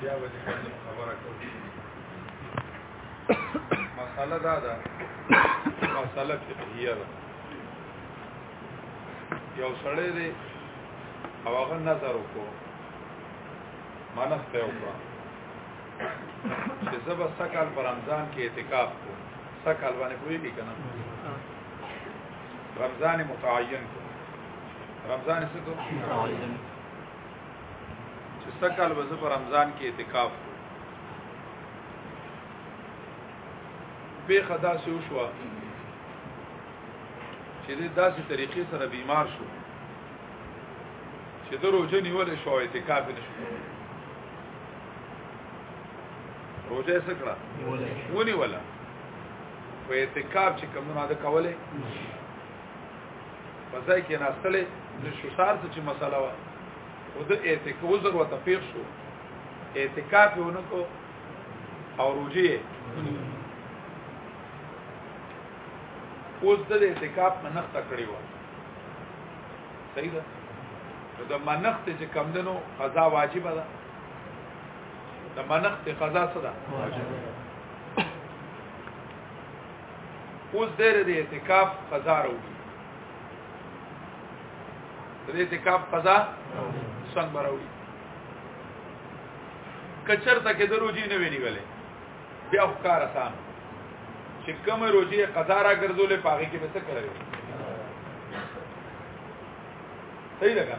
بیا به دې باندې خبره کوو مساله دا ده مساله فقهیه ده یو سړی دی او هغه نظر وکړو مانس ته وکړه چې زبر سکل پر رمضان کې اعتکاف کو سکل باندې کوی دی کنه رمضان متعین کو رمضان څه کو چې سکهال به په رمضان کې اعتکاف کو به خدا سه وشو چې د داسې طریقې سره بیمار شو چې د روزه نیول شو اعتکاف نشو روزه سکړه ونی ولا په اعتکاف چې کومه ده کوله په ځای کې ناستلې د شوسار څه چې مسله و او د اعتکاف وزر وته پیښ شو اعتکاف ونکو او روجي اوس د اعتکاف منښت کړی و صحیح ده د منښت چې کم دنو قضا واجب ده د منښت قضا څه ده واجب اوس دې د اعتکاف قضا راوړي د اعتکاف قضا څنګه راوړي کچر تک د روزي نه ویلي غلې بیا ښکار آسان چې کوم روزي قضا را ګرځولې پاږي کې به څه کوي صحیح ده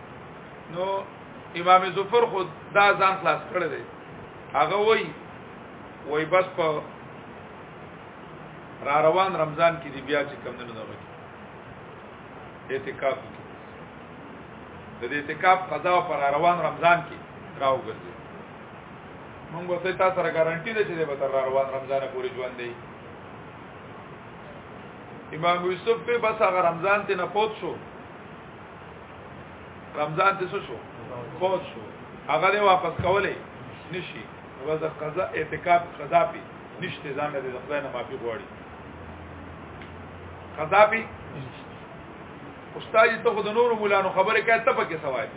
نو امام زفر خود دا ځان خلاص کړی دی هغه وای وای بس په را روان رمضان کې دی بیا چې کم نه دغه اعتکاف کې د دې اعتکاف قضا پر روان رمضان کې راو ګرځي موږ به تاسو سره ګارانټي ده چې به تر روان رمضان پورې ژوند دی امام یوسف په بس هغه رمضان ته نه پوت شو رمضان ته شو فوت شو هغه له واپس کولې نشي بس قضا اعتکاف قضا پی نشته ځان دې خدای نه معافي غواړي قضا پی استاد ته خود نور مولانو خبره کوي ته پکې سوای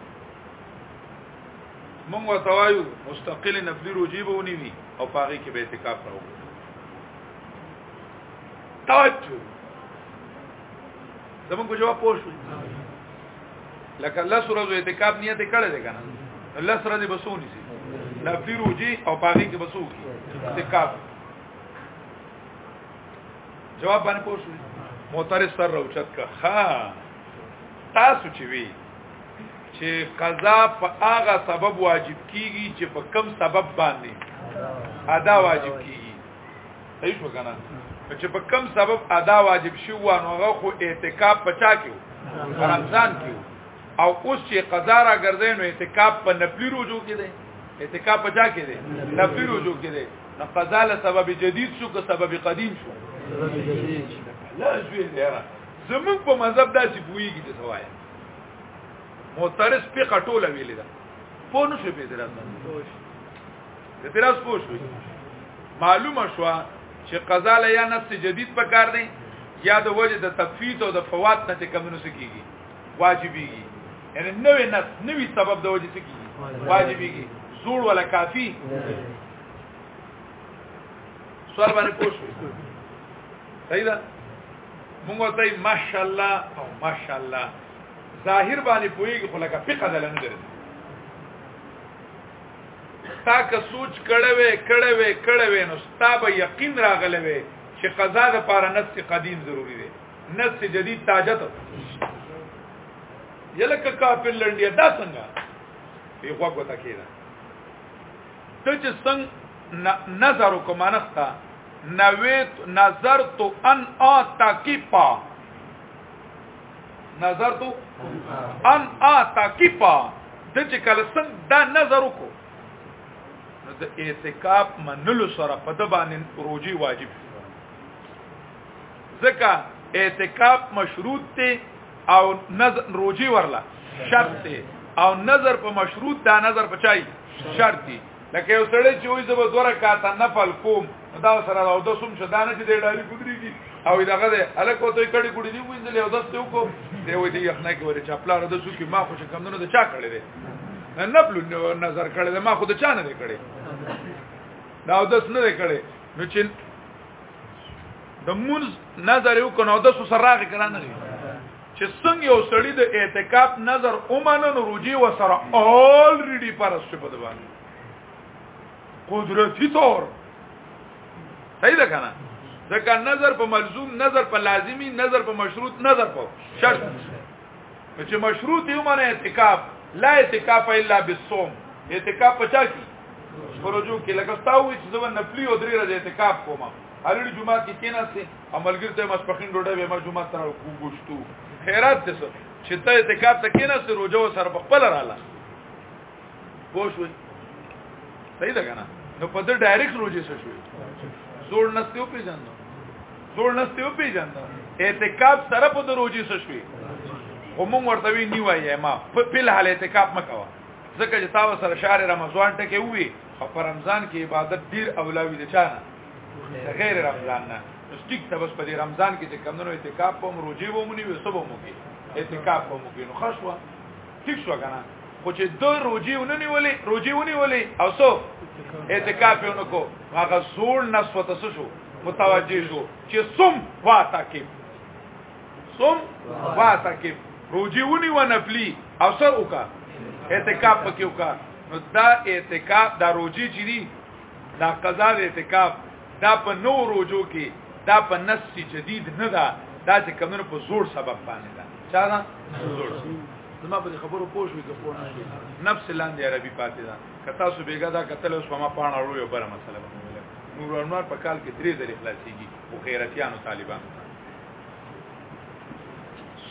مونږ ورته وایو مستقل نفلی روجي به ونی وي او پاغي کې به اعتکاف راو توجه زمونږ په جواب پوه شو لکه الله سره زو اعتکاف نیت کړی دی کنه الله سره دې بسونی سي لا پیروجي او باغی کې بسو کی اعتکاف جواب باندې پوه شو معترض سره راوچت کا ها تاسو چې وی چې قضا په هغه سبب واجب کیږي چې په کم سبب باندې ادا واجب کیږي صحیح شو کنه چې په کم سبب ادا واجب شو نو هغه خو اعتکاف پچا کیو رمضان کیو او اوس چې قضا را ګرځي نو اعتکاف په نپلی روزو کې دی اعتکاف پچا کې دی نپلی روزو کې دی نو قضا له سبب جدید شو که سبب قدیم شو سبب جدید شو لا شوی دی زمون په مذهب داسې بوئیږي چې سوای معترض په کټوله ویلې ده په نو شي په درته د تراس پوه شو معلومه شو چې قضا له یا نفس جدید په کار دی یا د وجه د تفویت او د فوات نه کمونو سکیږي واجبېږي یعنی نوې نفس نوې سبب د وجه سکیږي واجبېږي زور ولا کافی سوال باندې پوه شو صحیح ده موږ ته ماشاءالله او ماشاءالله ظاهر باندې پوېږي خو لکه فقہ دلنه درځي تا که سوچ کړوي کړوي کړوي نو ستا به یقین راغلی وي چې قضا د پاره نفس قدیم ضروری دی نفس جدید تاجت یلکه کافر لنډیا دا څنګه په خوا کو تکیدا ته چې څنګه نظر کو مانستا نویت نظر تو ان اتاکی پا نظر تو ان اعتکفا د چې کله څنګه دا نظر وکړو د اعتکاف منلو سره په د باندې روزي واجب ځکه اعتکاف مشروط ته او نظر روزي ورلا شرط ته او نظر په مشروط دا نظر پچای شرط دی لکه یو سړی چې وایي زه به دوه رکعاته نفل کوم دا سره او د سوم چې دانه چې د ډالي ګدريږي او دغه ده الکو ته کډي ګډي دی وینځلې او داسته وکړو دی وایي دی یخنه کې ورې چا پلار د سو کې ما خو کوم نه د چا کړی دی نه بل نظر کړی دی ما خو د چا نه دی کړی دا او داس نه دی کړی نو چې د مونز نظر یو کنه او داسو سره راغی کنه نه چې څنګه یو سړی د اعتکاف نظر اومنه نو روجي وسره الریډي پرس شي په دوانه قدرتی طور صحیح ده کنه ځکه نظر په ملزوم نظر په لازمی نظر په مشروط نظر په شرط چې مشروط یو معنی اعتکاف لا اعتکاف الا بالصوم اعتکاف پچا کی پروجو کې لکه تاسو چې زمون نفلی او درې ورځې اعتکاف کوم هرې جمعه کې کیناسته عملګر ته مسپخین ډوډۍ به ما جمعه تر وګشتو خیرات دې سره چې ته اعتکاف ته کینې سره روزه سره په خپل رااله پوښوي صحیح ده کنه نو په دې ډایرکټ روزه سره شوې زوړ نستیو پیژاند زوړ نستیو پیژاند اعتکاف سره په دې روزه سره شوې همون ورته وی نیوایې ما په بل حال اعتکاف مکوا ځکه چې تاسو سره شهر رمضان ټکه وی او په رمضان کې عبادت ډیر اولاوی دي چانه غیر رمضان نه ټیک ته بس په دې رمضان کې چې کمونو اعتکاف په مروجي وو مونږ یې سبو مو کې اعتکاف په مو کې نو خشوا ټیک شو کنه خو چې د روجي ونني ولي روجي ونی ولي او سو اعتکاف یې نکو هغه زور نس وته شو متوجه شو چې سم واتا کې سم واتا کې روجي ونی و نفلی او سر وکا اعتکاف پکې وکا نو دا اعتکاف دا روجي چې دا قضا د اعتکاف دا په نو روزو کې دا په نص جدید نه ده دا چې کمنو په زور سبب باندې ده چا دا زور زما په خبرو پوه شوې که پوه نه شوې نفس لاندې عربي پاتې ده که تاسو بیګا دا کتل اوس ما پاڼه وړو یو بره مسله به ویل نور انوار په کال کې درې ځلې خلاصيږي او خیرتيانو طالبانو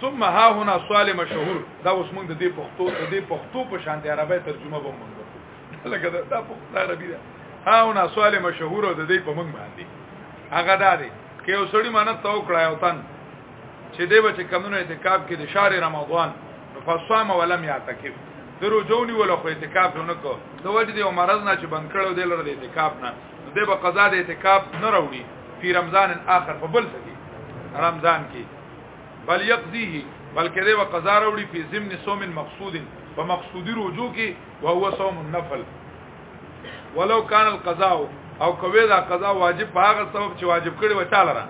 ثم ها هنا سوال مشهور دا اوس موږ د دې پښتو د دې پښتو په شان د عربی ترجمه به موږ لکه دا دا په عربي ده او نه سوال مشهور ده دی په موږ باندې هغه دا دی کې یو سړی مانه تو کړای او تن چې دی بچ کمونو اعتکاف کې د شهر رمضان فصام ولم يعتكف درو جونی ولا خو اعتکاف نه کو د وجه دی مرز نه چې بند کړو دی لره د اعتکاف نه دی به قضا د اعتکاف نه راوړي په رمضان الاخر په بل سکی رمضان کې بل يقضيه بلکې دی به قضا راوړي په ضمن صوم مقصود په مقصودی رجوع کې وهو صوم النفل ولو كان القضاء او کوي دا قضا واجب په هغه سبب چې واجب کړي و چاله را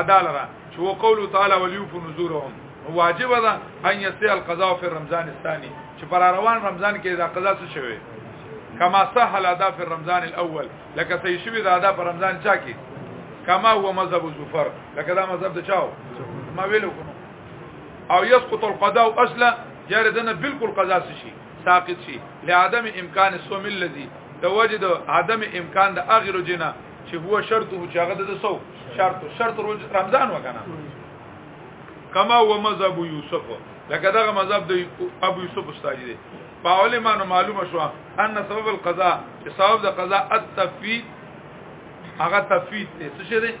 ادا لره چې وقول تعالی وليوفوا نذورهم واجب ده ان يسي القضاء في رمضان الثاني چې پر روان رمضان کې دا قضا څه شوی کما صح الادا في رمضان الاول لکه صحیح شوی دا ادا پر رمضان چا کې کما هو مذهب زفر لکه دا مذهب د چاو ما ویلو او يسقط القضاء اصلا جاره دنه بالکل قضا شي ساقط شي لعدم امکان الصوم الذي توجد عدم امکان د اغیر جنا چې هو شرط هو چې هغه د سو شرط شرط روز رمضان وکنه کما و مذهب یوسف لکه دغه مذهب د ابو یوسف استاد دی په علمانو معلومه شو ان سبب القضاء سبب د قضاء التفی هغه تفوید دی څه شي دی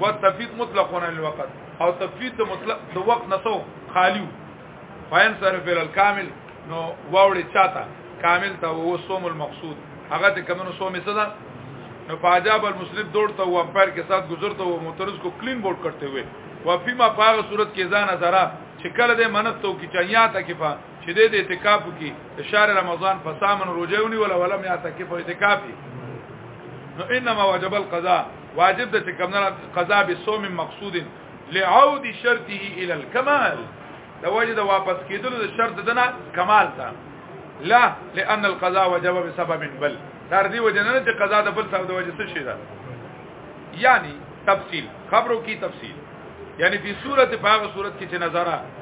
و تفوید مطلق ونه الوقت او تفوید د مطلق د وخت نسو خالیو فاین سره فعل الکامل نو واوړي چاته کامل ته و صوم المقصود هغه ته کمنو صوم صدا نو فاجاب المسلم دوړته و امپیر کې سات گزرته و معترض کو کلین بورډ کرتے ہوئے و فيما پاغه صورت کې ځان نظر چې کله د منتو کې چایا تکفا چې د اعتکاف کې د شهر رمضان په سامن روزه ونی ولا ولا مې اعتکاف او اعتکاف نو انما وجب القضاء واجب د کومه قضاء به صوم مقصود لعود شرطه الى الكمال د وجه د واپس کېدلو د شرط دنا کمال ته لا لان القضاء وجب بسبب بل تر دې وجه نه چې قضا د بل سبب د وجه څه شي ده یعنی تفصیل خبرو کی تفصیل یعنی په صورت په هغه صورت کې چې نظر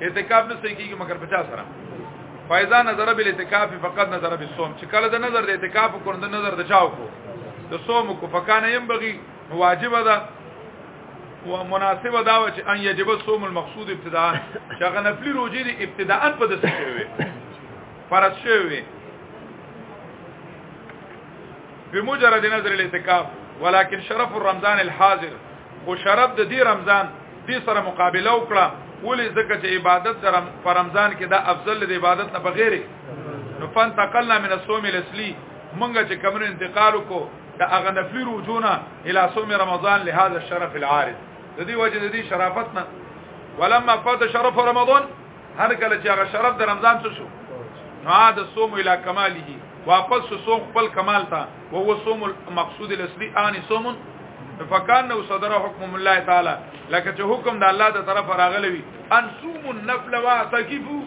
اعتکاف نه صحیح کیږي مګر 50 سره فایزا نظر بل اعتکاف فقط نظر بل صوم چې کله د نظر د اعتکاف کو د نظر د چاو کو د صوم کو فکان یم بغي واجب ده او مناسبه دا و چې ان یجب صوم المقصود ابتداء چې هغه نفلی روزي دی ابتداء په دسه شوی فرض شوی بمجرد نظر الاعتکاف ولكن شرف الرمضان الحاضر خو شرف د دې رمضان دې سره مقابله وکړه ولې ځکه چې عبادت درم په رمضان کې دا افضل دی عبادت نه بغیر نو فن تقلنا من الصوم الاصلي مونږه چې کوم انتقال کو دا اغه نفلی رجونا الى صوم رمضان لهذا الشرف العارض د دې وجه د دې شرافت نه ولما فات شرف رمضان هر کله چې هغه شرط د رمضان څه شو نو عاد صوم الى کماله واپس صوم خپل کمال ته او هو صوم المقصود الاصلي ان صوم فکان نو صدر حکم الله تعالی لکه چې حکم د الله د طرف راغلی وي ان صوم النفل واتقفو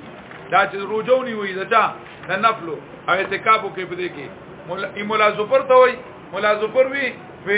دا چې روزونی وي دا د نفل او اعتکاف کې بده کې مولا ظفر ته وي مولا ظفر وي په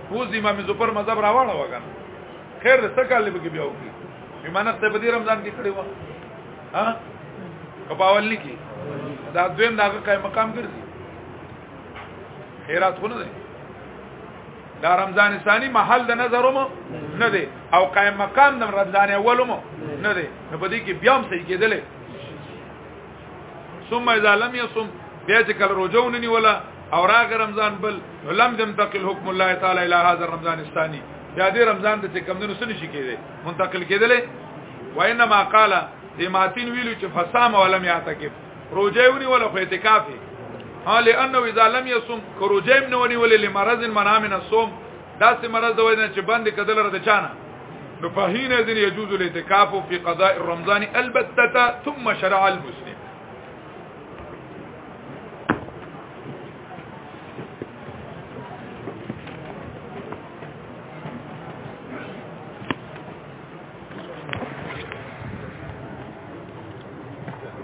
اوس امام زبر مذهب راوړا وګان خیر دې څه کال به بیا وکړي امانت ته په دې رمضان کې کړی و ها کپاول نه کی دا دویم داغه قائم مقام ګرځي خیرات خونه ده دا رمضان ثانی محل د نظروم نه دی او قائم مقام د رمضان اولوم نه دی نو په دې کې بیا هم صحیح کېدلې ثم اذا لم يصم بیا چې کله روزه ونني ولا او راغ رمضان بل لم ينتقل حكم الله تعالی الى هذا رمضان الثاني بیا دې رمضان ته چې کم دنو سن شي کېده منتقل کېدل وانما قال دیماتین ویلو چې فصام ولم يعتكف روزه ونی ولا خو اعتکاف ها لانه اذا لم يصم روزه ونی ولا لمرض منامن الصوم دا سه مرض وای نه چې باندې کدل را د چانه نو فهین اذن يجوز الاعتكاف في قضاء رمضان البتة ثم شرع المسلم